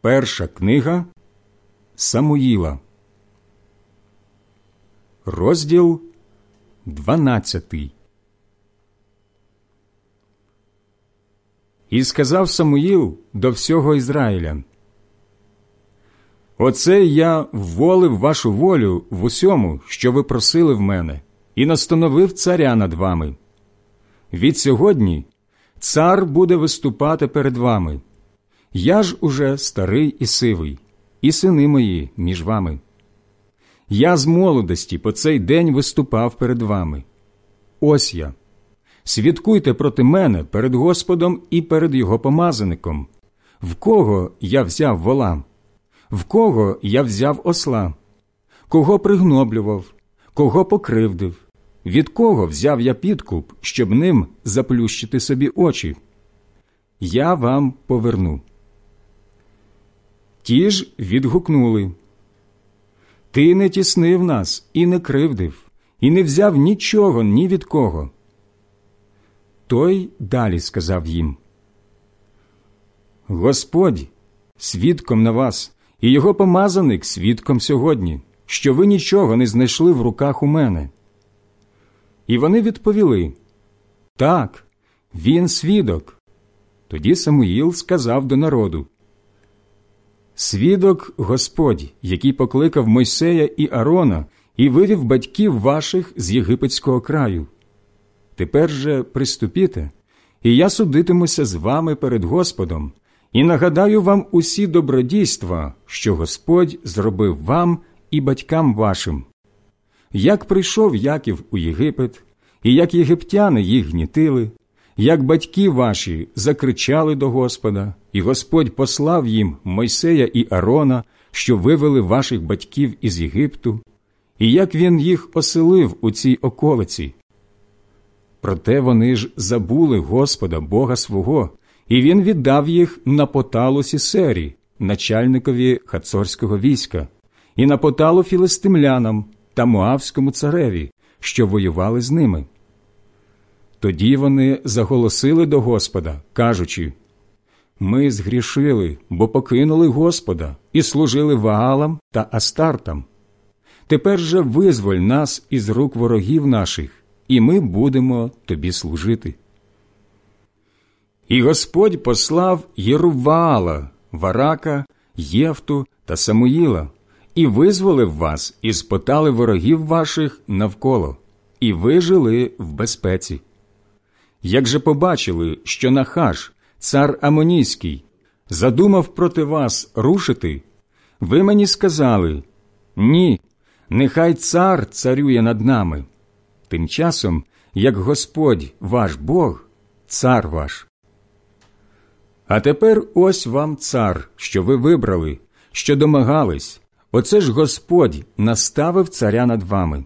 Перша книга Самуїла, розділ 12 І сказав Самуїл до всього Ізраїля. Оце я вволив вашу волю в усьому, що ви просили в мене, і настановив царя над вами. Від сьогодні цар буде виступати перед вами. Я ж уже старий і сивий, і сини мої між вами. Я з молодості по цей день виступав перед вами. Ось я. Свідкуйте проти мене перед Господом і перед його помазаником, в кого я взяв вола, в кого я взяв осла, кого пригноблював, кого покривдив, від кого взяв я підкуп, щоб ним заплющити собі очі. Я вам поверну. Ті ж відгукнули Ти не тіснив нас і не кривдив, і не взяв нічого ні від кого. Той далі сказав їм Господь свідком на вас, і його помазаник свідком сьогодні, що ви нічого не знайшли в руках у мене. І вони відповіли Так, він свідок. Тоді Самуїл сказав до народу Свідок Господь, який покликав Мойсея і Арона і вивів батьків ваших з єгипетського краю. Тепер же приступіте, і я судитимуся з вами перед Господом, і нагадаю вам усі добродійства, що Господь зробив вам і батькам вашим. Як прийшов Яків у Єгипет, і як єгиптяни їх гнітили, як батьки ваші закричали до Господа, і Господь послав їм Мойсея і Арона, що вивели ваших батьків із Єгипту, і як він їх оселив у цій околиці. Проте вони ж забули Господа Бога свого, і він віддав їх на поталу Сісері, начальникові хацорського війська, і на поталу філистимлянам та Моавському цареві, що воювали з ними. Тоді вони заголосили до Господа, кажучи Ми згрішили, бо покинули Господа і служили Ваалам та Астартам. Тепер же визволь нас із рук ворогів наших, і ми будемо тобі служити. І Господь послав Єруваала, Варака, Євту та Самуїла, і визволив вас із потали ворогів ваших навколо, і ви жили в безпеці. Як же побачили, що Нахаш, цар Амонійський, задумав проти вас рушити, ви мені сказали ні, нехай цар царює над нами. Тим часом, як Господь ваш Бог, цар ваш. А тепер ось вам цар, що ви вибрали, що домагались, оце ж Господь наставив царя над вами.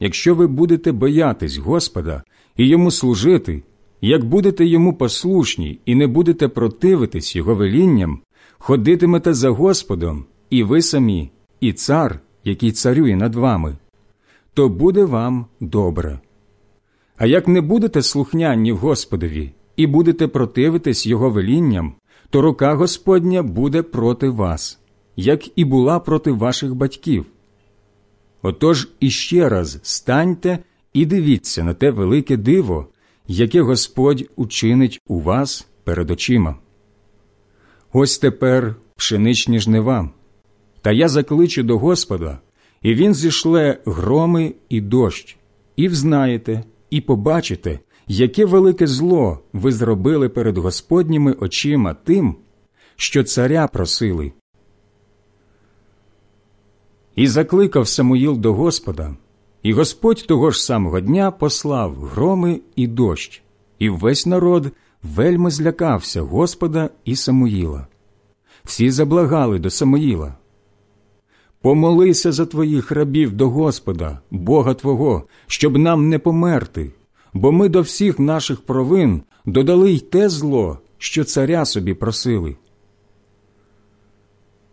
Якщо ви будете боятись Господа і йому служити, як будете йому послушні і не будете противитись Його велінням, ходитимете за Господом, і ви самі, і цар, який царює над вами, то буде вам добре. А як не будете слухняні в Господові і будете противитись Його велінням, то рука Господня буде проти вас, як і була проти ваших батьків. Отож іще раз станьте і дивіться на те велике диво, яке Господь учинить у вас перед очима. Ось тепер пшеничні жнива, та я закличу до Господа, і Він зішле громи і дощ, і взнаєте, і побачите, яке велике зло ви зробили перед Господніми очима тим, що царя просили. І закликав Самуїл до Господа, і Господь того ж самого дня послав громи і дощ, і весь народ вельми злякався Господа і Самуїла. Всі заблагали до Самуїла. Помолися за твоїх рабів до Господа, Бога Твого, щоб нам не померти, бо ми до всіх наших провин додали й те зло, що царя собі просили.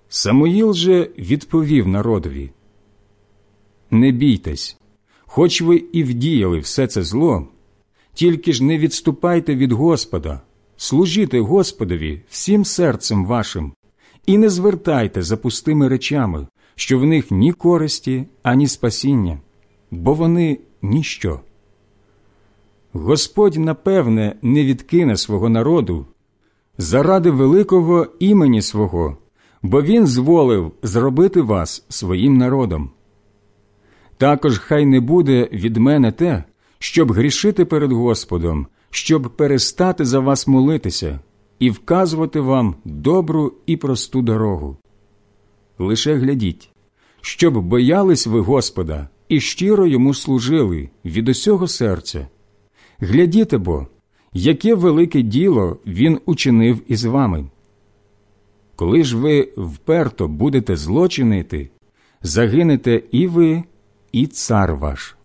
Самуїл же відповів народові Не бійтесь, хоч ви і вдіяли все це зло, тільки ж не відступайте від Господа, служіте Господові всім серцем вашим, і не звертайте за пустими речами, що в них ні користі, ані спасіння, бо вони ніщо. Господь, напевне, не відкине свого народу заради великого імені свого, бо Він зволив зробити вас своїм народом. Також хай не буде від мене те, щоб грішити перед Господом, щоб перестати за вас молитися і вказувати вам добру і просту дорогу. Лише глядіть, щоб боялись ви Господа і щиро йому служили від усього серця. Глядіте бо, яке велике діло він учинив із вами. Коли ж ви вперто будете злочинити, загинете і ви, і цар ваш.